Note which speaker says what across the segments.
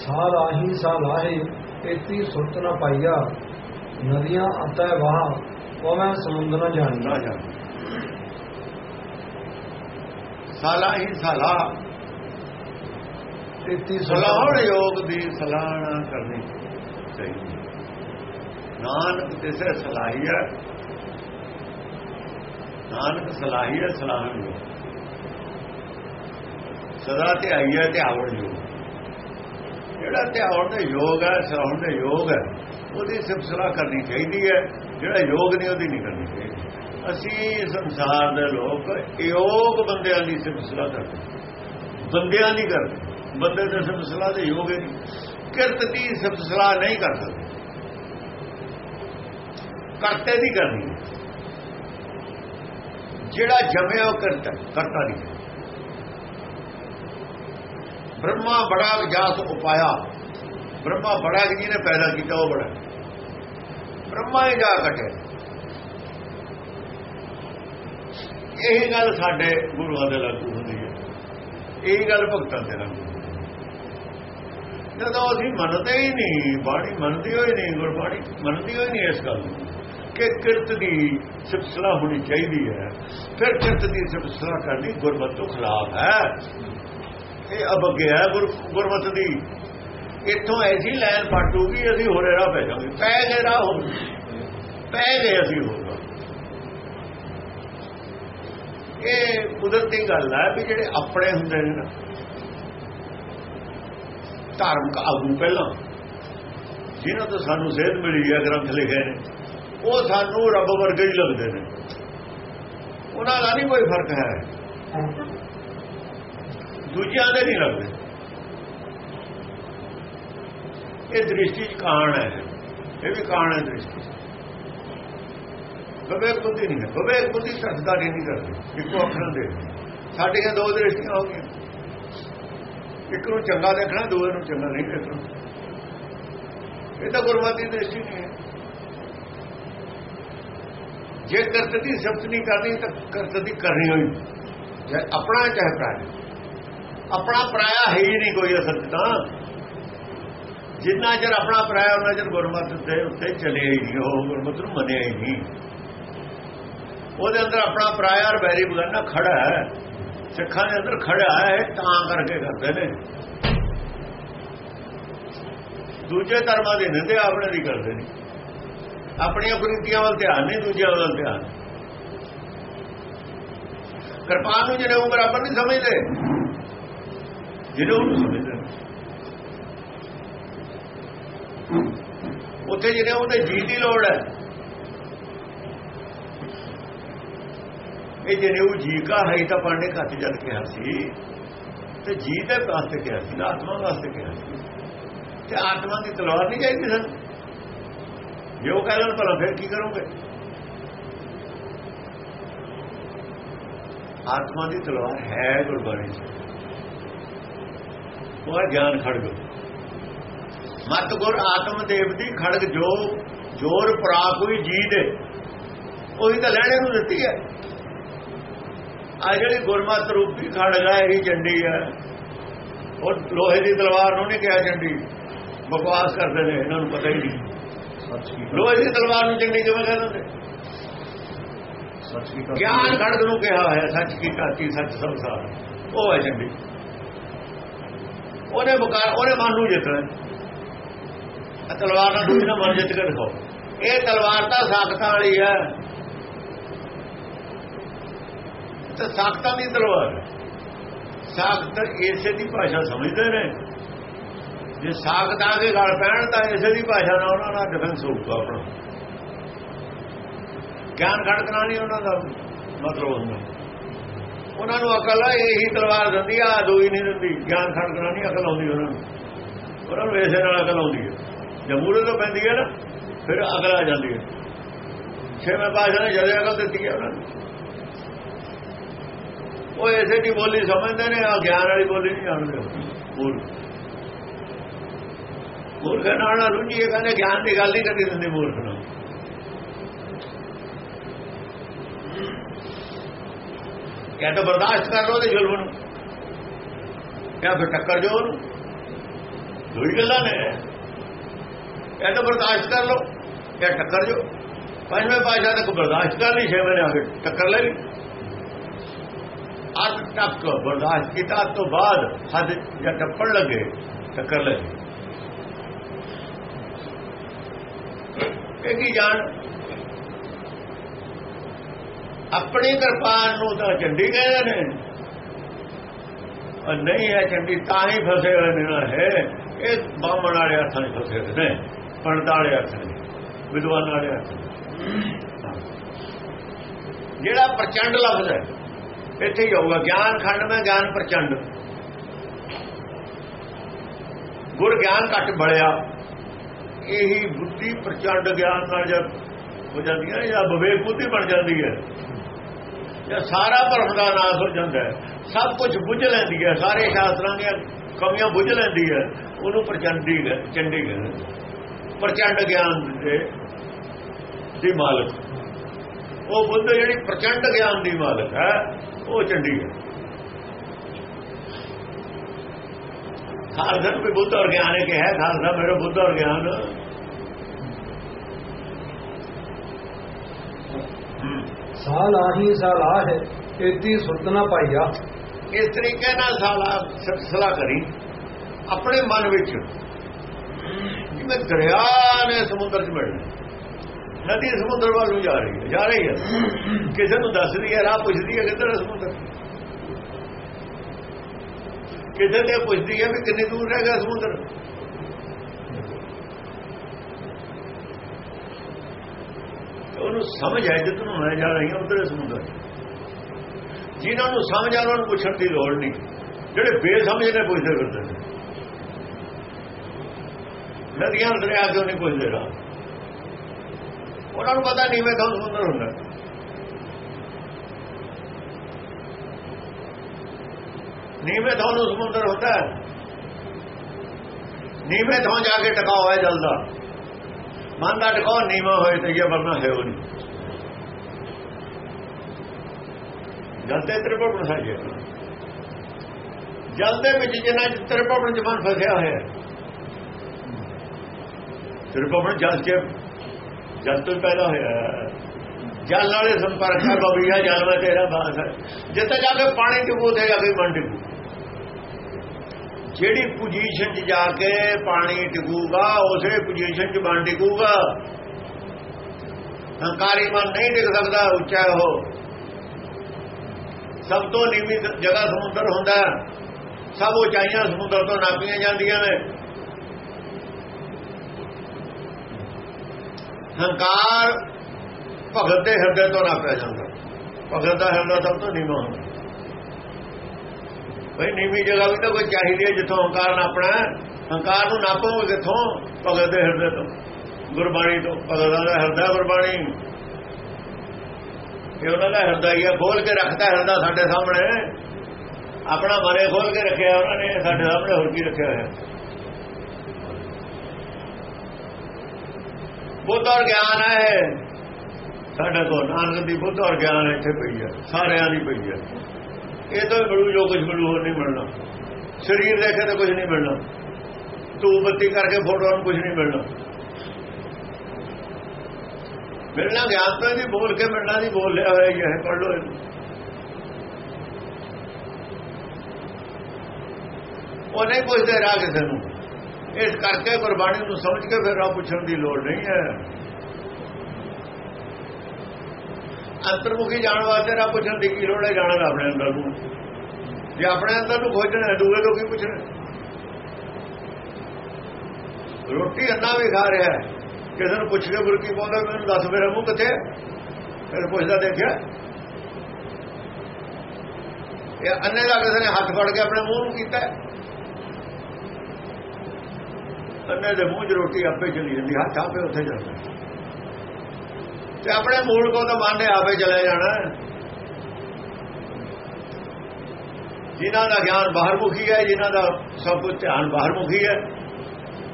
Speaker 1: ਸਾਲਾਹੀ ਸਾਲਾਹੇ ਇਤੀ ਸੁਰਤ ਨ ਪਾਈਆ। ਨਦੀਆਂ ਅਤੈ ਵਾਹ ਮੈਂ ਸਮੁੰਦਰ ਨ ਜਾਣਦਾ
Speaker 2: ਨਾ ਜਾ ਸਾਲਾ ਹੀ ਸਾਲਾ
Speaker 1: ਇਤੀ
Speaker 2: ਸਲਾਹਣ ਯੋਗ ਦੀ ਸਲਾਹਣਾ ਕਰਨੀ ਚਾਹੀਦੀ। ਨਾਨਕ ਤਿਸੇ ਸਲਾਹੀਆ ਨਾਨਕ ਸਲਾਹੀਆ ਸਲਾਹਣ ਯੋਗ ਸਦਾ ਤੇ ਆਈਆ ਤੇ ਆਵਣ ਯੋਗ ਜਿਹੜਾ ਧਿਆਉਣ ਦੇ ਯੋਗ ਹੈ ਸਲਾਹਣ ਦੇ ਯੋਗ ਹੈ, ਉਹਦੀ ਸਿਫਤ ਕਰਨੀ ਚਾਹੀਦੀ ਹੈ। ਜਿਹੜਾ ਯੋਗ ਨਹੀਂ, ਉਹਦੀ ਨਹੀਂ ਕਰਨੀ ਚਾਹੀਦੀ। ਅਸੀਂ ਸੰਸਾਰ ਦੇ ਲੋਕ ਯੋਗ ਬੰਦਿਆਂ ਦੀ ਸਿਫਤ ਸਲਾਹ ਕਰਦੇ ਬੰਦਿਆਂ ਨਹੀਂ ਕਰਦੇ ਬੰਦੇ ਦੇ ਸਿਫਤ ਦੇ ਯੋਗ ਨਹੀਂ। ਕਿਰਤ ਦੀ ਸਿਫਤ ਨਹੀਂ ਕਰ ਸਕਦੇ। ਕਰਤੇ ਦੀ ਕਰਨੀ ਜਿਹੜਾ ਜਮੇ ਉਹ ਕਰਤਾ ਕਰਤਾ ਨਹੀਂ ਬ੍ਰਹਮਾ ਬੜਾ ਵਿਜਾਸ ਉਪਾਇਆ। ਬ੍ਰਹਮਾ ਬੜਾ ਜਿਹਨੇ ਪੈਦਾ ਕੀਤਾ, ਉਹ ਬੜਾ। ਬ੍ਰਹਮਾ ਹੀ ਜਾ ਕਟੇ ਇਹ ਗੱਲ ਸਾਡੇ ਗੁਰੂਆਂ ਦੇ ਲਾਗੂ ਹੁੰਦੀ ਹੈ। ਇਹ ਗੱਲ ਭਗਤਾਂ ਦੇ ਲਾਗੂ ਹੁੰਦੀ ਜਦੋਂ ਅਸੀਂ ਮੰਨਦੇ ਹੀ ਨਹੀਂ, ਬਾਣੀ ਮੰਨਦੀ ਹੋਈ ਨਹੀਂ, ਗੁਰਬਾਣੀ ਮੰਨਦੀ ਹੋਈ ਨਹੀਂ ਇਸ ਗੱਲ ਨੂੰ, ਕਿ ਕਿਰਤ ਦੀ ਸਿਫਤਸਲਾ ਹੋਣੀ ਚਾਹੀਦੀ ਹੈ। ਫਿਰ ਕਿਰਤ ਦੀ ਸਿਫਤਸਲਾ ਕਰਨੀ ਗੁਰਮਤਿ ਤੋਂ ਖਿਲਾਫ ਹੈ। ਇਹ ਅਬੱਗੇ ਗੁਰ ਗੁਰਮਤ ਦੀ। ਇੱਥੋਂ ਐਸੀ ਲਾਈਨ ਪਾਟੂਗੀ ਅਸੀਂ ਹੋਰੇ ਰਾਹ ਪੈ ਜਾਵਾਂਗੇ। ਪੈ ਗਏ ਰਾਹ ਹੋ ਪੈ ਗਏ ਅਸੀਂ ਹੋਗਾ ਇਹ ਕੁਦਰਤੀ ਗੱਲ ਹੈ ਵੀ ਜਿਹੜੇ ਆਪਣੇ ਹੁੰਦੇ ਨੇ ਨਾ, ਧਾਰਮਿਕ ਆਗੂ ਪਹਿਲਾਂ ਜਿਹਨਾਂ ਤੋਂ ਸਾਨੂੰ ਸੇਧ ਮਿਲੀ ਹੈ, ਗ੍ਰੰਥ ਲਿਖੇ ਨੇ, ਉਹ ਸਾਨੂੰ ਰੱਬ ਵਰਗੇ ਹੀ ਲੱਗਦੇ ਨੇ। ਉਹਨਾਂ ਦਾ ਨਹੀਂ ਕੋਈ ਫ਼ਰਕ ਹੈ। ਦੂਜਿਆਂ ਦੇ ਨਹੀਂ ਲੱਗਦੇ। ਇਹ ਦ੍ਰਿਸ਼ਟੀ ਚ ਕਾਣ ਹੈ। ਇਹ ਵੀ ਕਾਣ ਹੈ ਦ੍ਰਿਸ਼ਟੀ ਵਿਵੇਕ ਬੁੱਧੀ ਨਹੀਂ ਹੈ। ਵਿਵੇਕ ਬੁੱਧੀ ਸੱਚਦਾਰੀ ਨਹੀਂ ਕਰਦੀ। ਇੱਕੋ ਅੱਖਰਾਂ ਦੇ ਸਾਡੀਆਂ ਦੋ ਦ੍ਰਿਸ਼ਟੀਆਂ ਹੋ ਗਈਆਂ। ਇੱਕ ਨੂੰ ਚੰਗਾ ਦੇਖਣਾ ਦੂਏ ਨੂੰ ਚੰਗਾ ਨਹੀਂ ਦੇਖਣਾ। ਇਹ ਤਾਂ ਗੁਰਮਤਿ ਦੀ ਦ੍ਰਿਸ਼ਟੀ ਨਹੀਂ ਹੈ। ਜੇ ਕਰਤ ਦੀ ਸ਼ਬਦ ਨਹੀਂ ਕਰਨੀ, ਤਾਂ ਕਰਤ ਦੀ ਕਰਨੀ ਹੋਈ। ਜੇ ਆਪਣਾ ਚਾਹੇ ਪ੍ਰਾਇਆ ਆਪਣਾ ਪਰਾਇਆ ਹੈ ਹੀ ਨਹੀਂ ਕੋਈ ਅਸਲ ਤਾਂ। ਜਿੰਨਾ ਚਿਰ ਆਪਣਾ ਪਰਾਇਆ ਉਹਨਾਂ ਚਿਰ ਗੁਰਮਤਿ ਦੇ ਉੱਤੇ ਚਲੇ ਹੀ ਨਹੀਂ, ਉਹ ਗੁਰਮਤਿ ਨੂੰ ਮੰਨਿਆ ਹੀ ਨਹੀਂ। ਉਹਦੇ ਅੰਦਰ ਆਪਣਾ ਪਰਾਇਆ ਔਰ ਬੈਰੀ ਬਗਾਨਾ ਖੜਾ ਹੈ। ਸਿੱਖਾਂ ਦੇ ਅੰਦਰ ਖੜਾ ਹੈ ਤਾਂ ਕਰਕੇ ਕਰਦੇ ਨੇ। ਦੂਜੇ ਧਰਮਾਂ ਦੇ ਨਿੰਦੇ ਆਪਣੇ ਦੀ ਕਰਦੇ ਨੇ। ਆਪਣੀਆਂ ਕੁਰੀਤੀਆਂ ਵੱਲ ਧਿਆਨ ਨਹੀਂ, ਦੂਜਿਆਂ ਵੱਲ ਧਿਆਨ। ਕਿਰਪਾਨ ਨੂੰ ਜਿਹੜੇ ਉਹ ਬਰਾਬਰ ਨਹੀਂ ਸਮਝਦੇ। ਜਿਹੜੇ ਉਹਨੂੰ ਸਮਝਦੇ ਨੇ। ਉੱਥੇ ਜਿਹੜੇ ਉਹਦੇ ਜੀ ਦੀ ਲੋੜ ਹੈ। ਇਹ ਜਿਹੜੇ ਉਹ ਜੀ ਕਾ ਹੈ ਤਾਂ ਪਾਂਡੇ ਘੱਟ ਜਦ ਕਿਹਾ ਸੀ। ਤੇ ਜੀ ਦੇ ਵਾਸਤੇ ਕਿਹਾ ਸੀ ਆਤਮਾ ਵਾਸਤੇ ਕਿਹਾ ਸੀ। ਤੇ ਆਤਮਾ ਦੀ ਤਲਵਾਰ ਨਹੀਂ ਚਾਹੀਦੀ ਸਾਨੂੰ ਜੇ ਉਹ ਕਹਿਣ ਭਲਾ ਫਿਰ ਕੀ ਕਰੋਗੇ? ਆਤਮਾ ਦੀ ਤਲਵਾਰ ਹੈ ਗੁਰਬਾਣੀ ਚ। ਉਹ ਹੈ ਗਿਆਨ ਖੜਗ ਮਤ ਗੁਰ ਆਤਮ ਦੇਵ ਦੀ ਖੜਗ ਜੋ ਜੋਰ ਪਰਾ ਕੋਈ ਜੀ ਦੇ ਉਹੀ ਤਾਂ ਲੈਣੇ ਨੂੰ ਦਿੱਤੀ ਹੈ ਆ ਜਿਹੜੀ ਗੁਰਮਤ ਰੂਪੀ ਖੜਗ ਹੈ ਇਹ ਚੰਡੀ ਹੈ ਉਹ ਲੋਹੇ ਦੀ ਤਲਵਾਰ ਨੂੰ ਨਹੀਂ ਕਿਹਾ ਚੰਡੀ। ਬਕਵਾਸ ਕਰਦੇ ਨੇ ਇਹਨਾਂ ਨੂੰ ਪਤਾ ਹੀ ਨਹੀਂ। ਲੋਹੇ ਦੀ ਤਲਵਾਰ ਨੂੰ ਚੰਡੀ ਕਿਵੇਂ ਕਹਿੰਦੇ
Speaker 1: ਸੱਚ ਕੀ
Speaker 2: ਗਿਆਨ ਖੜਗ ਨੂੰ ਕਿਹਾ ਹੋਇਆ ਸੱਚ ਕੀ ਕਾਤੀ ਸੱਚ ਸੰਸਾਰ। ਉਹ ਹੈ ਚੰਡੀ। ਉਹਨੇ ਬਕਾਰ ਉਹਨੇ ਮਨ ਨੂੰ ਜਿੱਤਣਾ ਆ ਤਲਵਾਰ ਨਾਲ ਦੂਜੀ ਨਾਲ ਮਨ ਜਿੱਤ ਕੇ ਦਿਖਾਓ। ਇਹ ਤਲਵਾਰ ਤਾਂ ਸਾਖਤਾਂ ਵਾਲੀ ਹੈ। ਤੇ ਸਾਖਤਾਂ ਦੀ ਤਲਵਾਰ ਸਾਖਤ ਇਸੇ ਦੀ ਭਾਸ਼ਾ ਸਮਝਦੇ ਨੇ। ਜੇ ਸਾਖਤਾਂ ਦੇ ਗਲ ਪੈਣ ਤਾਂ ਇਸੇ ਦੀ ਭਾਸ਼ਾ ਨਾਲ ਉਹਨਾਂ ਦਾ ਡਿਫੈਂਸ ਹੋਊਗਾ ਆਪਣਾ। ਗਿਆਨ ਖੜਕਣਾ ਨਹੀਂ ਉਹਨਾਂ ਦਾ ਮਤਲਬ ਹੁੰਦਾ। ਉਹਨਾਂ ਨੂੰ ਅਕਲ ਹੈ ਇਹੀ ਤਲਵਾਰ ਦਿੰਦੀ ਆ ਦੋਈ ਨਹੀਂ ਦਿੰਦੀ। ਗਿਆਨ ਖੜਕਣਾ ਨਹੀਂ ਅਕਲ ਆਉਂਦੀ ਉਹਨਾਂ ਨੂੰ। ਉਹਨਾਂ ਨੂੰ ਇਸੇ ਨਾਲ ਅਕਲ ਆਉਂਦੀ ਹੈ। ਜਮੂਰੇ ਤੋਂ ਪੈਂਦੀ ਹੈ ਨਾ, ਫਿਰ ਅਕਲ ਆ ਜਾਂਦੀ ਹੈ। ਛੇਵੇਂ ਪਾਸ਼ਾ ਨੇ ਜਦੋਂ ਅਕਲ ਦਿੱਤੀ ਹੈ ਉਹਨਾਂ ਨੂੰ। ਉਹ ਇਸੇ ਦੀ ਬੋਲੀ ਸਮਝਦੇ ਨੇ ਆ ਗਿਆਨ ਵਾਲੀ ਬੋਲੀ ਨਹੀਂ ਜਾਣਦੇ ਹੋਰ। ਮੂਰਖ ਨਾਲ ਨਾ ਰੁਝੀਏ ਕਹਿੰਦੇ ਗਿਆਨ ਦੀ ਗੱਲ ਨਹੀਂ ਕਰਦੀ ਦਿੰਦੇ ਮੂਰਖ ਨਾਲ। ਕਿਆ ਤਾਂ ਬਰਦਾਸ਼ਤ ਕਰ ਲੋ ਤੇ ਜ਼ੁਲਮ ਨੂੰ। ਜਾਂ ਫਿਰ ਟੱਕਰ ਜੋ ਉਹਨੂੰ। ਦੋਈ ਗੱਲਾਂ ਨੇ। ਇਹ ਤਾਂ ਬਰਦਾਸ਼ਤ ਕਰ ਲਓ ਇਹ ਟੱਕਰ ਜੋ ਪੰਜਵੇਂ ਪਾਸ਼ਾ ਤੱਕ ਬਰਦਾਸ਼ਤ ਕਰ ਲਈ, ਛੇਵੇਂ ਨੇ ਆ ਕੇ ਟੱਕਰ ਲੈ ਲਈ। ਅੱਧ ਤੱਕ ਬਰਦਾਸ਼ਤ ਕੀਤਾ ਤੋਂ ਬਾਅਦ ਹੱਦ ਜਾਂ ਟੱਪਣ ਲੱਗੇ, ਟੱਕਰ ਲੈ ਇਹ ਕੀ ਜਾਣ? ਆਪਣੀ ਕਿਰਪਾਨ ਨੂੰ ਤਾਂ ਚੰਡੀ ਕਹਿੰਦੇ ਨੇ। ਔਰ ਨਹੀਂ ਹੈ ਚੰਡੀ, ਤਾਂ ਹੀ ਫਸੇ ਹੋਏ ਨੇ ਨਾ ਹੈ। ਇਹ ਬਾਹਮਣ ਵਾਲੇ ਅਰਥਾਂ ਚ ਫਸੇ ਹੋਏ ਨੇ ਪੰਡਤਾਂ ਵਾਲੇ ਅਰਥਾਂ ਨੇ ਵਿਦਵਾਨਾਂ ਵਾਲੇ ਅਰਥਾਂ ਜਿਹੜਾ ਪ੍ਰਚੰਡ ਲਫ਼ਜ਼ ਹੈ, ਇੱਥੇ ਹੀ ਹੋਊਗਾ, ਗਿਆਨ ਖੰਡ ਮੈਂ ਗਿਆਨ ਪ੍ਰਚੰਡ। ਗੁਰ ਗਿਆਨ ਘਟ ਬੜਿਆ, ਇਹੀ ਬੁੱਧੀ ਪ੍ਰਚੰਡ ਗਿਆਨ ਨਾਲ ਜਦ ਹੋ ਜਾਂਦੀ ਹੈ ਜਾਂ ਵਿਵੇਕ ਬੁੱਧੀ ਬਣ ਜਾਂਦੀ ਹੈ। ਜਾਂ ਸਾਰਾ ਭਰਮ ਦਾ ਨਾਸ ਹੋ ਜਾਂਦਾ ਹੈ। ਸਭ ਕੁਝ ਬੁੱਝ ਲੈਂਦੀ ਹੈ। ਸਾਰੇ ਸ਼ਾਸਤਰਾਂ ਦੀਆਂ ਕਮੀਆਂ ਬੁੱਝ ਲੈਂਦੀ ਹੈ। ਉਹਨੂੰ ਪ੍ਰਚੰਡੀ ਚੰਡੀ ਕਹਿੰਦੇ ਪ੍ਰਚੰਡ ਗਿਆਨ ਦੇ ਦੀ ਮਾਲਕ। ਉਹ ਬੁੱਧ ਜਿਹੜੀ ਪ੍ਰਚੰਡ ਗਿਆਨ ਦੀ ਮਾਲਕ ਹੈ, ਉਹ ਚੰਡੀ ਹੈ ਖਾਲਸਾ ਵੀ ਬੁੱਧ ਔਰ ਗਿਆਨ ਹੈ ਕਿ ਹੈ। ਖਾਲਸਾ, ਮੇਰੇ ਬੁੱਧ ਔਰ ਗਿਆਨ
Speaker 1: ਸਾਲ ਆਹੀ ਸਾਲ ਆ ਹੈ ਇਤੀ ਸੁਰਤ ਨਾ ਪਾਈਆ
Speaker 2: ਇਸ ਤਰੀਕੇ ਨਾਲ ਸਾਲਾ ਸਲਾ ਕਰੀ, ਆਪਣੇ ਮਨ ਵਿੱਚ ਜਿਵੇਂ ਦਰਿਆ ਨੇ ਸਮੁੰਦਰ 'ਚ ਮਿਲਣਾ। ਨਦੀ ਸਮੁੰਦਰ ਵੱਲ ਨੂੰ ਜਾ ਰਹੀ ਹੈ, ਜਾ ਰਹੀ ਹੈ। ਕਿਸੇ ਨੂੰ ਦੱਸਦੀ ਹੈ, ਰਾਹ ਪੁੱਛਦੀ ਹੈ ਕਿੱਧਰ ਹੈ ਸਮੁੰਦਰ। ਕਿਸੇ ਤੇ ਪੁੱਛਦੀ ਹੈ ਵੀ ਕਿੰਨੀ ਦੂਰ ਰਹਿ ਗਿਆ ਸਮੁੰਦਰ। ਉਹਨੂੰ ਸਮਝ ਹੈ ਜਿੱਦ ਨੂੰ ਮੈਂ ਜਾ ਰਹੀ ਹਾਂ ਉਧਰ ਸਮੁੰਦਰ ਜਿਨ੍ਹਾਂ ਨੂੰ ਸਮਝ ਆ ਉਹਨਾਂ ਨੂੰ ਪੁੱਛਣ ਦੀ ਲੋੜ ਨਹੀਂ। ਜਿਹੜੇ ਬੇਸਮਝ ਨੇ ਪੁੱਛਦੇ ਫਿਰਦੇ ਨੇ। ਨਦੀਆਂ ਦਰਿਆ ਕਿਉਂ ਨਹੀਂ ਪੁੱਛਦੇ ਰਾ ਉਹਨਾਂ ਨੂੰ ਪਤਾ ਨਹੀਂ ਮੈਂ ਕੌਣ ਸਮੁੰਦਰ ਹੁੰਦਾ। ਨੀਵੇਂ ਤੋਂ ਸਮੁੰਦਰ ਹੁੰਦਾ। ਨੀਵੇਂ ਤੋਂ ਜਾ ਕੇ ਟਿਕਾਓ ਹੈ ਜਲਦਾ ਮਨ ਦਾ ਟਿਕਾਓ ਨੀਵਾ ਹੋਏ ਤੇ ਇਹ ਵਰਨਾ ਹੈ ਉਹ ਨਹੀਂ। ਜਲ ਤੇ ਤ੍ਰਿਪਵਨ ਸਾਜੇ ਜਲ ਦੇ ਵਿੱਚ ਜਿੰਨਾ ਤ੍ਰਿਪਵਨ ਜਮਨ ਫਸਿਆ ਹੋਇਆ ਹੈ ਜਲ ਕੇ ਜਲ ਤੋਂ ਪੈਦਾ ਹੋਇਆ ਜਲ ਵਾਲੇ ਸੰਪਰਕ ਹੈ, ਬਬੀਆ ਜਲ ਵਿੱਚ ਤੇਰਾ ਬਾਸ ਹੈ। ਜਿੱਥੇ ਜਾ ਕੇ ਪਾਣੀ ਦੀ ਬੂਥ ਜਾ ਕੇ ਮਨ ਟਿਕੂ ਜਿਹੜੀ ਪੋਜੀਸ਼ਨ 'ਚ ਜਾ ਕੇ ਪਾਣੀ ਟਿਕੂਗਾ ਉਸੇ ਪੋਜੀਸ਼ਨ 'ਚ ਮਨ ਟਿਕੂਗਾ ਹੰਕਾਰੀ ਮਨ ਨਹੀਂ ਟਿਕ ਸਕਦਾ, ਉੱਚਾ ਹੋ ਸਭ ਤੋਂ ਨੀਵੀਂ ਜਗ੍ਹਾ ਸਮੁੰਦਰ ਹੁੰਦਾ। ਸਭ ਉਚਾਈਆਂ ਸਮੁੰਦਰ ਤੋਂ ਨਾਪੀਆਂ ਜਾਂਦੀਆਂ ਨੇ। ਹੰਕਾਰ ਭਗਤ ਦੇ ਹਿਰਦੇ ਤੋਂ ਨਾਪਿਆ ਜਾਂਦਾ। ਭਗਤ ਦਾ ਹਿਰਦਾ ਸਭ ਤੋਂ ਨੀਵਾਂ ਹੁੰਦਾ। ਭਈ ਨੀਵੀਂ ਜਗ੍ਹਾ ਵੀ ਤਾਂ ਕੋਈ ਚਾਹੀਦੀ ਹੈ ਜਿੱਥੋਂ ਹੰਕਾਰ ਨਾਪਣਾ ਹੰਕਾਰ ਨੂੰ ਨਾਪੋਗੇ ਕਿੱਥੋਂ? ਭਗਤ ਦੇ ਹਿਰਦੇ ਤੋਂ। ਗੁਰਬਾਣੀ ਤੋਂ। ਭਗਤ ਦਾ ਹਿਰਦਾ ਗੁਰਬਾਣੀ। ਇਹ ਉਹਨਾਂ ਦਾ ਹਿਰਦਾ ਹੀ ਹੈ। ਖੋਲ ਕੇ ਰੱਖਦਾ ਹਿਰਦਾ ਸਾਡੇ ਸਾਹਮਣੇ। ਆਪਣਾ ਮਰੇ ਖੋਲ ਕੇ ਰੱਖਿਆ ਉਹਨਾਂ ਨੇ, ਸਾਡੇ ਸਾਹਮਣੇ ਹੋਰ ਕੀ ਰੱਖਿਆ ਹੋਇਆ? ਬੁੱਧ ਔਰ ਗਿਆਨ ਹੈ ਸਾਡੇ ਕੋਲ ਨਾਨਕ ਦੀ ਬੁੱਧ ਔਰ ਗਿਆਨ ਇੱਥੇ ਪਈ ਹੈ। ਸਾਰਿਆਂ ਦੀ ਪਈ ਹੈ। ਇਹ ਤਾਂ ਮਿਲੂ, ਜੋ ਕੁਝ ਮਿਲੂ, ਹੋਰ ਨਹੀਂ ਮਿਲਣਾ। ਸਰੀਰ ਦੇਖੇ ਤਾਂ ਕੁਝ ਨਹੀਂ ਮਿਲਣਾ। ਤੂੰ ਬੱਤੀ ਕਰਕੇ ਫੋਟੋ ਨੂੰ ਕੁਝ ਨਹੀਂ ਮਿਲਣਾ। ਮਿਲਣਾ ਗਿਆਨ ਤੋਂ ਵੀ ਬੋਲ ਕੇ ਮਿਲਣਾ ਨਹੀਂ ਬੋਲ ਲਿਆ ਹੋਇਆ ਇਹ ਪੜ ਲੋ ਉਹ ਨਹੀਂ ਪੁੱਛਦੇ ਰਾਹ ਕਿਸੇ ਨੂੰ। ਇਸ ਕਰਕੇ ਗੁਰਬਾਣੀ ਨੂੰ ਸਮਝ ਕੇ ਫਿਰ ਰਾਹ ਪੁੱਛਣ ਦੀ ਲੋੜ ਨਹੀਂ ਹੈ। ਅੰਤਰਮੁਖੀ ਜਾਣ ਵਾਸਤੇ ਨਾ ਪੁੱਛਣ ਦੀ ਕੀ ਲੋੜ ਹੈ ਜਾਣਨ ਆਪਣੇ ਅੰਦਰ ਨੂੰ। ਜੇ ਆਪਣੇ ਅੰਦਰ ਨੂੰ ਖੋਜਣਾ ਦੂਏ ਤੋਂ ਕੀ ਪੁੱਛਣਾ ਰੋਟੀ ਅੰਨਾ ਵੀ ਖਾ ਰਿਹਾ ਕਿਸੇ ਨੂੰ ਪੁੱਛ ਕੇ ਬੁਰਕੀ ਪਾਉਂਦਾ ਮੈਨੂੰ ਦੱਸ ਮੇਰਾ ਮੂੰਹ ਕਿੱਥੇ ਫਿਰ ਪੁੱਛਦਾ ਦੇਖਿਆ। ਇਹ ਅੰਨੇ ਦਾ ਕਿਸੇ ਨੇ ਹੱਥ ਫੜ ਕੇ ਆਪਣੇ ਮੂੰਹ ਨੂੰ ਕੀਤਾ ਅੰਨੇ ਦੇ ਮੂੰਹ 'ਚ ਰੋਟੀ ਆਪੇ ਚਲੀ ਜਾਂਦੀ, ਹੱਥ ਆਪੇ ਉੱਥੇ ਜਾਂਦਾ ਤੇ ਆਪਣੇ ਮੂਲ ਕੋ ਤਾਂ ਮੰਨਦੇ ਆਪੇ ਚਲੇ ਜਾਣਾ। ਜਿਨ੍ਹਾਂ ਦਾ ਗਿਆਨ ਬਾਹਰਮੁਖੀ ਹੈ, ਜਿਨ੍ਹਾਂ ਦਾ ਸਭ ਕੁਝ ਧਿਆਨ ਬਾਹਰਮੁਖੀ ਹੈ,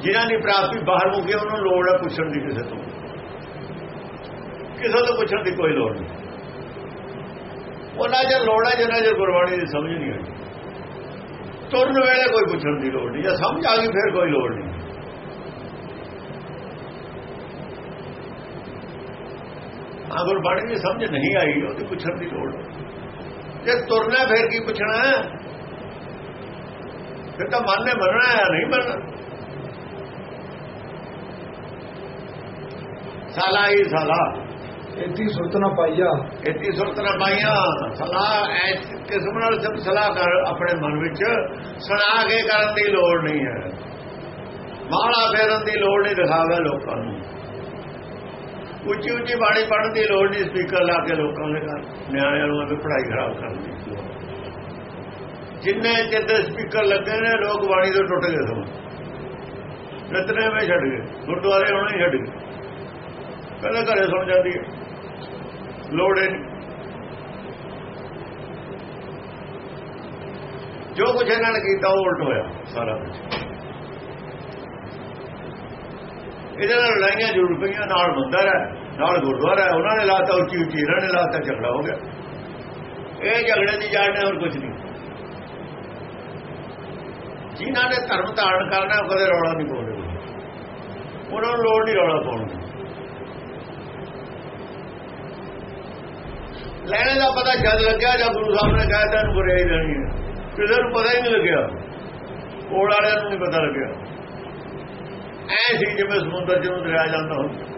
Speaker 2: ਜਿਨ੍ਹਾਂ ਦੀ ਪ੍ਰਾਪਤੀ ਬਾਹਰਮੁਖੀ ਹੈ, ਉਹਨਾਂ ਨੂੰ ਲੋੜ ਹੈ ਪੁੱਛਣ ਦੀ ਕਿਸੇ ਤੋਂ। ਕਿਸੇ ਤੋਂ ਪੁੱਛਣ ਦੀ ਕੋਈ ਲੋੜ ਨਹੀਂ। ਉਹਨਾਂ ਜੇ ਲੋੜ ਹੈ ਜਿਹਨਾਂ ਜੇ ਗੁਰਬਾਣੀ ਦੀ ਸਮਝ ਨਹੀਂ ਆਈ। ਤੁਰਨ ਵੇਲੇ ਕੋਈ ਪੁੱਛਣ ਦੀ ਲੋੜ ਨਹੀਂ, ਜਾਂ ਸਮਝ ਆ ਗਈ, ਫਿਰ ਕੋਈ ਲੋੜ ਨਹੀਂ। ਅਗਰ ਬਾਣੀ ਦੀ ਸਮਝ ਨਹੀਂ ਆਈ ਉਹਦੀ ਪੁੱਛਣ ਦੀ ਲੋੜ ਜੇ ਤੁਰਨਾ ਫਿਰ ਕੀ ਪੁੱਛਣਾ? ਹੈ ਫਿਰ ਤਾਂ ਮਨ ਨੇ ਮੰਨਣਾ ਹੈ ਨਹੀਂ ਮੰਨਣਾ? ਸਾਲਾ ਹੀ ਸਾਲਾ।
Speaker 1: ਇਤੀ ਸੁਰਤ ਨਾ ਪਾਈਆ।
Speaker 2: ਇਤੀ ਸੁਰਤ ਨਾ ਪਾਈਆਂ। ਸਲਾਹ ਐ ਕਿਸਮ ਨਾਲ ਸਭ ਸਲਾਹ ਕਰ ਆਪਣੇ ਮਨ ਵਿੱਚ। ਸੁਣਾ ਕੇ ਕਰਨ ਦੀ ਲੋੜ ਨਹੀਂ ਹੈ। ਮਾਲਾ ਫੇਰਨ ਦੀ ਲੋੜ ਨਹੀਂ ਦਿਖਾਵੇ ਲੋਕਾਂ ਨੂੰ। ਉੱਚੀ ਉੱਚੀ ਬਾਣੀ ਪੜਨ ਦੀ ਲੋੜ ਨਹੀਂ, ਸਪੀਕਰ ਲਾ ਕੇ ਲੋਕਾਂ ਦੇ ਘਰ। ਨਿਆਣਿਆਂ ਨੂੰ ਆਪਣੀ ਪੜ੍ਹਾਈ ਖਰਾਬ ਕਰਨ ਦੀ ਜਿੰਨੇ ਜਿੱਦੇ ਸਪੀਕਰ ਲੱਗੇ ਨੇ, ਲੋਕ ਬਾਣੀ ਤੋਂ ਟੁੱਟ ਗਏ ਸਨ ਰਤਨੇ ਵਿੱਚ ਛੱਡ ਗਏ, ਗੁਰਦੁਆਰੇ ਹੁਣ ਹੀ ਛੱਡ ਗਏ। ਪਹਿਲਾਂ ਘਰੇ ਸੁਣ ਜਾਂਦੀ ਹੈ। ਲੋੜ ਹੈ ਜੋ ਕੁਝ ਇਹਨਾਂ ਨੇ ਕੀਤਾ, ਉਹ ਉਲਟ ਹੋਇਆ ਸਾਰਾ ਕੁਝ ਇਹਦੇ ਨਾਲ ਲੜਾਈਆਂ ਜੁੜ ਪਈਆਂ, ਨਾਲ ਮੰਦਰ ਹੈ ਨਾਲ ਗੁਰਦੁਆਰਾ ਹੈ, ਉਹਨਾਂ ਨੇ ਲਾਤਾ, ਉੱਚੀ ਉੱਚੀ ਇਹਨਾਂ ਨੇ ਲਾਤਾ, ਝਗੜਾ ਹੋ ਗਿਆ। ਇਹ ਝਗੜੇ ਦੀ ਜੜ ਨੇ ਹੋਰ ਕੁਝ ਨਹੀਂ। ਜਿਨ੍ਹਾਂ ਨੇ ਧਰਮ ਧਾਰਨ ਕਰਨਾ, ਉਹ ਕਦੇ ਰੌਲਾ ਨਹੀਂ ਪਾਉਂਦੇ। ਉਹਨਾਂ ਨੂੰ ਲੋੜ ਨਹੀਂ ਰੌਲਾ ਪਾਉਣ ਦੀ। ਲੈਣੇ ਦਾ ਪਤਾ ਜਦ ਲੱਗਿਆ, ਜਦ ਗੁਰੂ ਸਾਹਿਬ ਨੇ ਕਹਿ ਤਾ ਇਹਨੂੰ ਬੁਰਾਈ ਦੇਣੀ ਹੈ। ਕਿਸੇ ਨੂੰ ਪਤਾ ਹੀ ਨਹੀਂ ਲੱਗਿਆ। ਕੋਲ ਵਾਲਿਆਂ ਨੂੰ ਨਹੀਂ ਪਤਾ ਲੱਗਿਆ। ਐ ਸੀ ਜਿਵੇਂ ਸਮੁੰਦਰ ਜਿਹਨੂੰ ਦਰਿਆ ਜਾਂਦਾ ਹੁੰਦਾ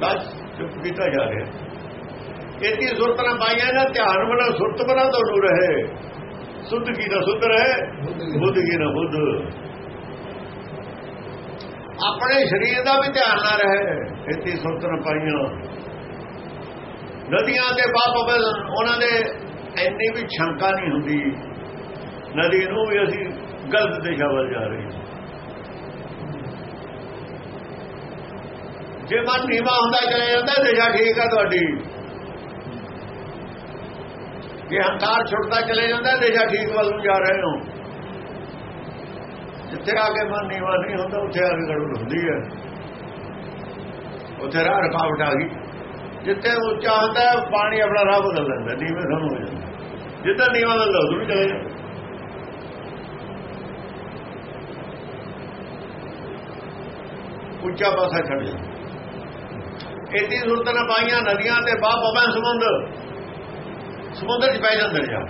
Speaker 2: ਬਸ ਚੁੱਪ ਕੀਤਾ ਜਾ ਰਿਹਾ। ਇਤੀ ਸੁਰਤ ਨਾ ਪਾਈਆਂ ਨਾ ਧਿਆਨ ਬਣਾ ਸੁਰਤ ਬਣਾ ਤੁਹਾਨੂੰ ਰਹੇ। ਸੁੱਧ ਕੀ ਨਾ ਸੁੱਧ ਰਹੇ? ਬੁੱਧ ਕੀ ਨਾ ਬੁੱਧ ਆਪਣੇ ਸਰੀਰ ਦਾ ਵੀ ਧਿਆਨ ਨਾ ਰਹੇ। ਇਤੀ ਸੁਰਤ ਨਾ ਪਾਈਆਂ ਨਦੀਆਂ ਦੇ ਬਾਪ ਉਹਨਾਂ ਦੇ ਇੰਨੀ ਵੀ ਸ਼ੰਕਾ ਨਹੀਂ ਹੁੰਦੀ। ਨਦੀ ਨੂੰ ਵੀ ਅਸੀਂ ਗਲਤ ਦਿਸ਼ਾ ਵੱਲ ਜਾ ਰਹੇ ਹਾਂ। ਜੇ ਮਨ ਨੀਵਾ ਹੁੰਦਾ, ਚਲੇ ਜਾਂਦਾ ਦਿਸ਼ਾ ਠੀਕ ਆ ਤੁਹਾਡੀ। ਜੇ ਹੰਕਾਰ ਛੁੱਟਦਾ, ਚਲੇ ਜਾਂਦਾ ਦਿਸ਼ਾ ਠੀਕ ਵੱਲ ਨੂੰ ਜਾ ਰਹੇ ਹੋ। ਜਿੱਥੇ ਆ ਕੇ ਮਨ ਨੀਵਾ ਨਹੀਂ ਹੁੰਦਾ, ਉੱਥੇ ਆ ਕੇ ਗੜਬੜ ਹੁੰਦੀ ਹੈ। ਉੱਥੇ ਰਾਹ ਰਕਾਵਟ ਆ ਗਈ। ਜਿੱਥੇ ਉੱਚਾ ਹੁੰਦਾ, ਪਾਣੀ ਆਪਣਾ ਰਾਹ ਬਦਲ ਲੈਂਦਾ, ਨੀਵੇਂ ਸਾਨੂੰ ਹੋ ਜਾਂਦਾ। ਜਿੱਦਾਂ ਨੀਵਾ ਮਿਲਦਾ ਉਧਰ ਵੀ ਚਲੇ ਜਾਂਦਾ। ਉੱਚਾ ਪਾਸਾ ਛੱਡ ਜਾਂਦਾ। ਇਤੀ ਸੁਰਤ ਨਾ ਪਾਈਆਂ ਨਦੀਆਂ ਤੇ ਬਾਹ ਪਵਾਂ ਸਮੁੰਦਰ ਸਮੁੰਦਰ 'ਚ ਪੈ ਜਾਂਦੇ ਨੇ ਜਾ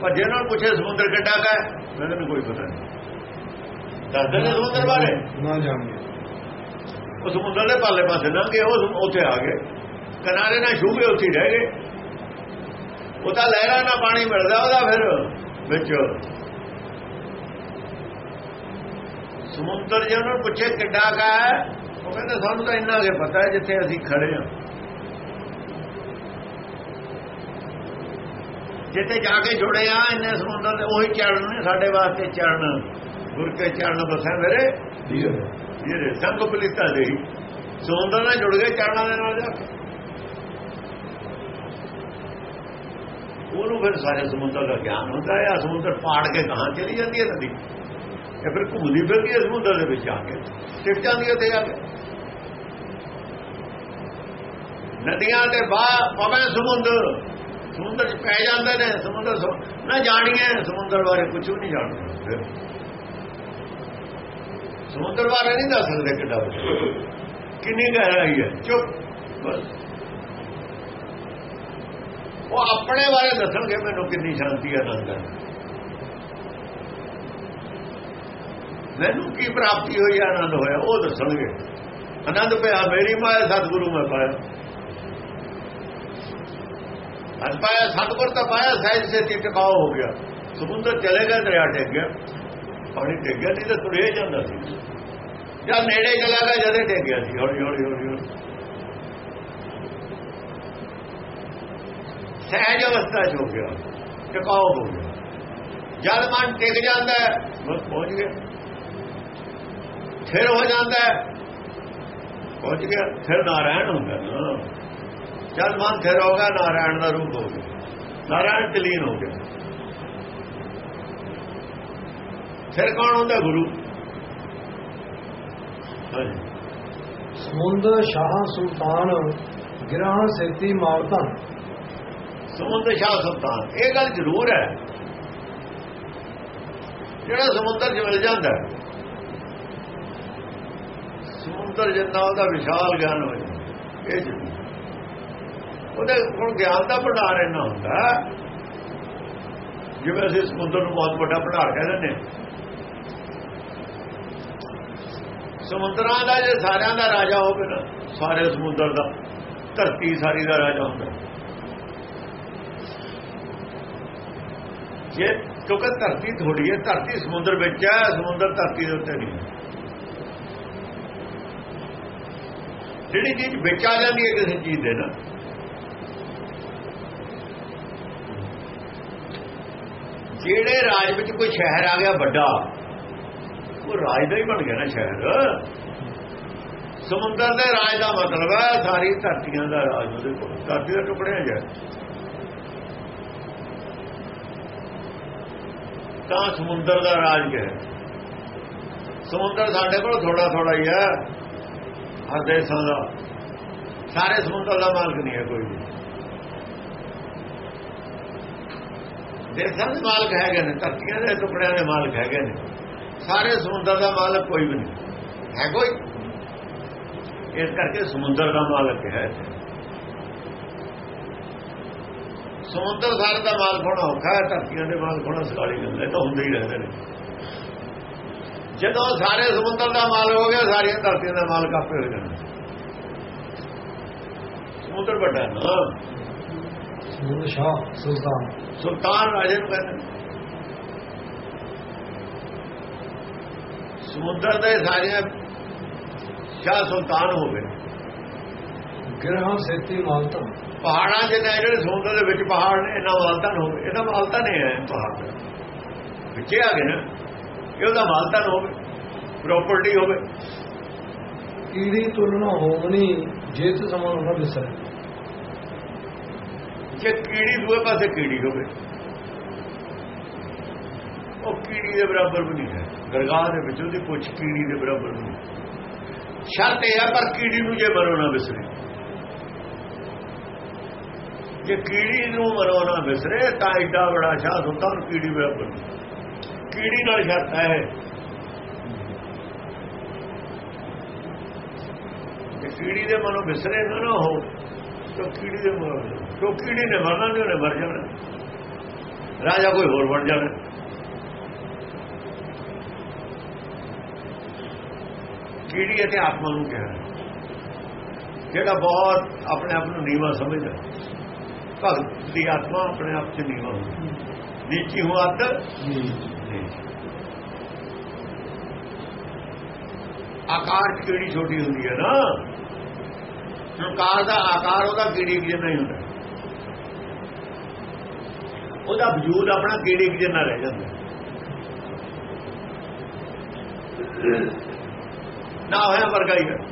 Speaker 2: ਪਰ ਜੇ ਨਾਲ ਪੁੱਛੇ ਸਮੁੰਦਰ ਕਿੱਡਾ ਕਾ ਮੈਨੂੰ ਕੋਈ ਪਤਾ ਨਹੀਂ। ਦੱਸਦੇ ਨੇ ਸਮੁੰਦਰ ਬਾਰੇ।
Speaker 1: ਨਾ ਜਾਣਗੇ।
Speaker 2: ਉਹ ਸਮੁੰਦਰ ਦੇ ਪਾਲੇ ਪਾਸੇ ਲੰਘ ਗਏ ਉਹ ਉੱਥੇ ਆ ਗਏ। ਕਿਨਾਰੇ ਨਾਲ ਛੂਗੇ ਉੱਥੇ ਰਹਿ ਗਏ। ਉਹ ਤਾਂ ਲਹਿਰਾਂ ਨਾਲ ਪਾਣੀ ਮਿਲਦਾ ਉਹਦਾ ਫਿਰ ਵਿੱਚ। ਸਮੁੰਦਰ ਜੇ ਉਹਨਾਂ ਪੁੱਛੇ ਕਿੱਡਾ ਕਾ ਹੈ ਉਹ ਕਹਿੰਦੇ ਸਾਨੂੰ ਤਾਂ ਇੰਨਾ ਕੇ ਪਤਾ ਹੈ ਜਿੱਥੇ ਅਸੀਂ ਖੜੇ ਹਾਂ। ਜਿੱਥੇ ਜਾ ਕੇ ਜੁੜੇ ਆ ਇੰਨੇ ਸਮੁੰਦਰ ਦੇ ਉਹੀ ਚੜਨ ਨੇ ਸਾਡੇ ਵਾਸਤੇ ਚੜਨ ਗੁਰ ਕੇ ਚੜਨ ਬਸੈ ਮੇਰੇ। ਜਿਹੜੇ ਸੰਗ ਪਲਿੱਤਾ ਦੇ ਸਮੁੰਦਰ ਨਾਲ ਜੁੜ ਗਏ ਚੜਨਾਂ ਦੇ ਨਾਲ ਜਾ ਕੇ। ਉਹਨੂੰ ਫਿਰ ਸਾਰੇ ਸਮੁੰਦਰ ਦਾ ਗਿਆਨ ਹੁੰਦਾ ਹੈ। ਆ ਸਮੁੰਦਰ ਪਾੜ ਕੇ ਕਹਾਂ ਚਲੀ ਜਾਂਦੀ ਹੈ ਨਦੀ? ਇਹ ਫਿਰ ਘੁੰਮਦੀ ਫਿਰਦੀ ਹੈ ਸਮੁੰਦਰ ਦੇ ਵਿੱਚ ਆ ਕੇ। ਟਿਕ ਜਾਂਦੀ ਹੈ ਤੇ ਜਾ ਕੇ। ਨਦੀਆਂ ਦੇ ਬਾਹ ਪਵੇ ਸਮੁੰਦਰ। ਸਮੁੰਦਰ ਚ ਪੈ ਜਾਂਦੇ ਨੇ, ਸਮੁੰਦਰ ਨਾ ਜਾਣੀਏ ਸਮੁੰਦਰ ਬਾਰੇ ਕੁਝ ਨਹੀਂ ਜਾਣਦੇ। ਸਮੁੰਦਰ ਬਾਰੇ ਨਹੀਂ ਦੱਸ ਸਕਦੇ ਕਿੱਡਾ ਕਿੰਨੀ ਗਹਿਰਾਈ ਹੈ, ਚੁੱਪ, ਬਸ। ਉਹ ਆਪਣੇ ਬਾਰੇ ਦੱਸਣਗੇ ਮੈਨੂੰ ਕਿੰਨੀ ਸ਼ਾਂਤੀ ਆਨੰਦ ਹੈ। ਮੈਨੂੰ ਕੀ ਪ੍ਰਾਪਤੀ ਹੋਈ ਆਨੰਦ ਹੋਇਆ, ਉਹ ਦੱਸਣਗੇ। ਆਨੰਦ ਪਿਆ, ਮੇਰੀ ਮਾਇਆ ਸਤਿਗੁਰੂ ਮੈਂ ਪਾਇਆ। ਅਨ ਪਾਇਆ, ਸਤਿਗੁਰ ਤਾਂ ਪਾਇਆ ਸਹਿਜ ਸੇ ਟਿਕਾਓ ਹੋ ਗਿਆ। ਸਮੁੰਦਰ ਚਲੇ ਗਿਆ, ਦਰਿਆ ਟਿਕ ਗਿਆ। ਪਾਣੀ ਟਿਕ ਗਿਆ, ਨਹੀਂ ਤਾਂ ਤੁਰੇ ਜਾਂਦਾ ਸੀ। ਜਦ ਨੇੜੇ ਚਲਾ ਗਿਆ, ਜਦੇ ਟਿਕ ਗਿਆ ਸੀ। ਹੌਲੀ ਹੌਲੀ ਹੌਲੀ ਹੌਲੀ। ਸਹਿਜ ਅਵਸਥਾ ਚ ਹੋ ਗਿਆ। ਟਿਕਾਓ ਹੋ ਗਿਆ। ਜਦ ਮਨ ਟਿਕ ਜਾਂਦਾ ਹੈ, ਬਸ ਪਹੁੰਚ ਗਿਆ। ਫਿਰ ਹੋ ਜਾਂਦਾ ਹੈ, ਪਹੁੰਚ ਗਿਆ। ਫਿਰ ਨਾਰਾਇਣ ਹੁੰਦਾ ਨਾ ਜਦ ਮਨ ਫਿਰ ਹੋਗਾ ਨਾਰਾਇਣ ਦਾ ਰੂਪ ਹੋ ਗਿਆ। ਨਾਰਾਇਣ ਤਲੀਨ ਹੋ ਗਿਆ। ਫਿਰ ਕੌਣ ਹੁੰਦਾ ਗੁਰੂ?
Speaker 1: ਸਮੁੰਦਰ ਸ਼ਾਹ ਸੁਲਤਾਨ ਗਿਰਾਂ ਸੇਤੀ ਮਾਰਤਾ
Speaker 2: ਸਮੁੰਦਰ ਸ਼ਾਹ ਸੁਲਤਾਨ ਇਹ ਗੱਲ ਜ਼ਰੂਰ ਹੈ। ਜਿਹੜਾ ਸਮੁੰਦਰ 'ਚ ਮਿਲ ਜਾਂਦਾ ਹੈ। ਸਮੁੰਦਰ ਜਿੰਨਾ ਉਹਦਾ ਵਿਸ਼ਾਲ ਗਿਆਨ ਹੋ ਜਾਂਦਾ ਇਹ ਜ਼ਰੂਰ। ਉਹਦੇ ਹੁਣ ਗਿਆਨ ਦਾ ਭੰਡਾਰ ਇੰਨਾ ਹੁੰਦਾ ਜਿਵੇਂ ਅਸੀਂ ਸਮੁੰਦਰ ਨੂੰ ਬਹੁਤ ਵੱਡਾ ਭੰਡਾਰ ਕਹਿ ਦਿੰਦੇ ਹਾਂ। ਸਮੁੰਦਰਾਂ ਦਾ ਜੇ ਸਾਰਿਆਂ ਦਾ ਰਾਜਾ ਹੋਵੇ ਨਾ, ਸਾਰੇ ਸਮੁੰਦਰ ਦਾ, ਧਰਤੀ ਸਾਰੀ ਦਾ ਰਾਜਾ ਹੁੰਦਾ ਜੇ ਕਿਉਂਕਿ ਧਰਤੀ ਥੋੜੀ ਹੈ, ਧਰਤੀ ਸਮੁੰਦਰ ਵਿੱਚ ਹੈ, ਸਮੁੰਦਰ ਧਰਤੀ ਦੇ ਉੱਤੇ ਨਹੀਂ ਹੈ। ਜਿਹੜੀ ਚੀਜ਼ ਵਿੱਚ ਆ ਜਾਂਦੀ ਹੈ ਕਿਸੇ ਚੀਜ਼ ਦੇ ਨਾ ਜਿਹੜੇ ਰਾਜ ਵਿੱਚ ਕੋਈ ਸ਼ਹਿਰ ਆ ਗਿਆ ਵੱਡਾ, ਉਹ ਰਾਜ ਦਾ ਹੀ ਬਣ ਗਿਆ ਨਾ ਸ਼ਹਿਰ। ਸਮੁੰਦਰ ਦੇ ਰਾਜ ਦਾ ਮਤਲਬ ਹੈ ਸਾਰੀ ਧਰਤੀਆਂ ਦਾ ਰਾਜ ਉਹਦੇ ਕੋਲ, ਧਰਤੀ ਦਾ ਟੁਕੜਿਆਂ ਜਿਹਾ ਤਾਂ ਸਮੁੰਦਰ ਦਾ ਰਾਜ ਹੈ? ਸਮੁੰਦਰ ਸਾਡੇ ਕੋਲ ਥੋੜਾ ਥੋੜਾ ਹੀ ਹੈ ਹਰ ਦੇਸ਼ਾਂ ਦਾ। ਸਾਰੇ ਸਮੁੰਦਰ ਦਾ ਮਾਲਕ ਨਹੀਂ ਹੈ ਕੋਈ ਵੀ। ਦੇਸ਼ਾਂ ਦੇ ਮਾਲਕ ਹੈਗੇ ਨੇ, ਧਰਤੀਆਂ ਦੇ ਟੁਕੜਿਆਂ ਦੇ ਮਾਲਕ ਹੈਗੇ ਨੇ। ਸਾਰੇ ਸਮੁੰਦਰ ਦਾ ਮਾਲਕ ਕੋਈ ਵੀ ਨਹੀਂ। ਹੈ ਕੋਈ? ਇਸ ਕਰਕੇ ਸਮੁੰਦਰ ਦਾ ਮਾਲਕ ਹੈ। ਸਮੁੰਦਰ ਸਾਰੇ ਦਾ ਮਾਲਕ ਹੋਣਾ ਔਖਾ ਹੈ, ਧਰਤੀਆਂ ਦੇ ਮਾਲਕ ਹੋਣਾ ਸਗਾਲੀ ਗੱਲ ਹੈ ਤਾਂ ਹੁੰਦੇ ਹੀ ਰਹਿੰਦੇ ਨੇ। ਜਦੋਂ ਸਾਰੇ ਸਮੁੰਦਰ ਦਾ ਮਾਲਕ ਹੋ ਗਿਆ, ਸਾਰੀਆਂ ਧਰਤੀਆਂ ਦਾ ਮਾਲਕ ਆਪੇ ਹੋ ਜਾਣਾ। ਸਮੁੰਦਰ ਵੱਡਾ ਨਾ।
Speaker 1: ਸਮੁੰਦਰ ਸ਼ਾਹ ਸੁਲਤਾਨ।
Speaker 2: ਸੁਲਤਾਨ ਰਾਜੇ ਨੂੰ ਕਹਿੰਦੇ। ਸਮੁੰਦਰ ਦੇ ਸਾਰੀਆਂ ਸ਼ਾਹ ਸੁਲਤਾਨ ਹੋ ਗਏ।
Speaker 1: ਗਿਰਹਾਂ ਸੇਤੀ ਮਾਲਤਾ
Speaker 2: ਪਹਾੜਾਂ ਦੇ ਨੇ ਜਿਹੜੇ ਸਮੁੰਦਰ ਦੇ ਵਿੱਚ ਪਹਾੜ ਨੇ ਇਹਨਾਂ ਮਾਲਤਾ ਹੋ ਗਏ। ਇਹਦਾ ਮਾਲਤਾ ਨਹੀਂ ਹੈ ਪਹਾੜ ਦਾ। ਵਿੱਚੇ ਆ ਗਏ ਨਾ। ਇਹ ਉਹਦਾ ਮਾਲਤਾ ਹੋਵੇ ਪ੍ਰਾਪਰਟੀ ਹੋਵੇ
Speaker 1: ਕੀੜੀ ਤੁਲਨਾ ਹੋਵਨੀ ਜੇਤ ਸਮਾਨ ਨਾ ਵਿਸਰੇ
Speaker 2: ਜੇ ਕੀੜੀ ਦੂਏ ਪਾਸੇ ਕੀੜੀ ਹੋਵੇ, ਉਹ ਕੀੜੀ ਦੇ ਬਰਾਬਰ ਵੀ ਨਹੀਂ ਹੈ। ਦਰਗਾਹ ਦੇ ਵਿੱਚ ਉਹਦੀ ਕੁਝ ਕੀੜੀ ਦੇ ਬਰਾਬਰ ਨਹੀਂ। ਸ਼ਰਤ ਇਹ ਹੈ ਪਰ ਕੀੜੀ ਨੂੰ ਜੇ ਮਰੋ ਨਾ ਵਿਸਰੇ। ਜੇ ਕੀੜੀ ਨੂੰ ਮਰੋ ਨਾ ਵਿਸਰੇ, ਤਾਂ ਐਡਾ ਬੜਾ ਸ਼ਾਹ ਸੁਲਤਾਨ ਕੀੜੀ ਬਰਾਬਰ ਨਹੀਂ। ਕੀੜੀ ਨਾਲ ਸ਼ਰਤ ਹੈ ਜੇ ਕੀੜੀ ਦੇ ਮਨੋਂ ਵਿਸਰੇ ਨਾ ਹੋ ਤਾਂ ਕੀੜੀ ਦੇ ਮਰ ਕਿਉਂ ਕੀੜੀ ਨੇ, ਮਰਨਾ ਨਹੀਂ, ਉਹਨੇ ਮਰ ਜਾਣਾ। ਰਾਜਾ ਕੋਈ ਹੋਰ ਬਣ ਜਾਣਾ ਕੀੜੀ ਅਤੇ ਆਤਮਾ ਨੂੰ ਕਿਹਾ ਜਿਹੜਾ ਬਹੁਤ ਆਪਣੇ ਆਪ ਨੂੰ ਨੀਵਾ ਸਮਝਦਾ ਭਗਤ ਦੀ ਆਤਮਾ ਆਪਣੇ ਆਪ 'ਚ ਨੀਵਾ ਹੁੰਦੀ ਨੀਚੀ ਹੋ ਅੱਤ ਆਕਾਰ 'ਚ ਕਿਹੜੀ ਛੋਟੀ ਹੁੰਦੀ ਹੈ ਨਾ। ਆਕਾਰ ਦਾ ਆਕਾਰ ਉਹਦਾ ਕੀੜੀ ਜਿੰਨਾ ਹੀ ਹੁੰਦਾ ਉਹਦਾ ਵਜੂਦ ਆਪਣਾ ਕੀੜੇ ਕਿ ਜਿੰਨਾ ਰਹਿ ਜਾਂਦਾ। ਨਾ ਹੋਇਆ ਵਰਗਾ ਹੀ ਹੈ।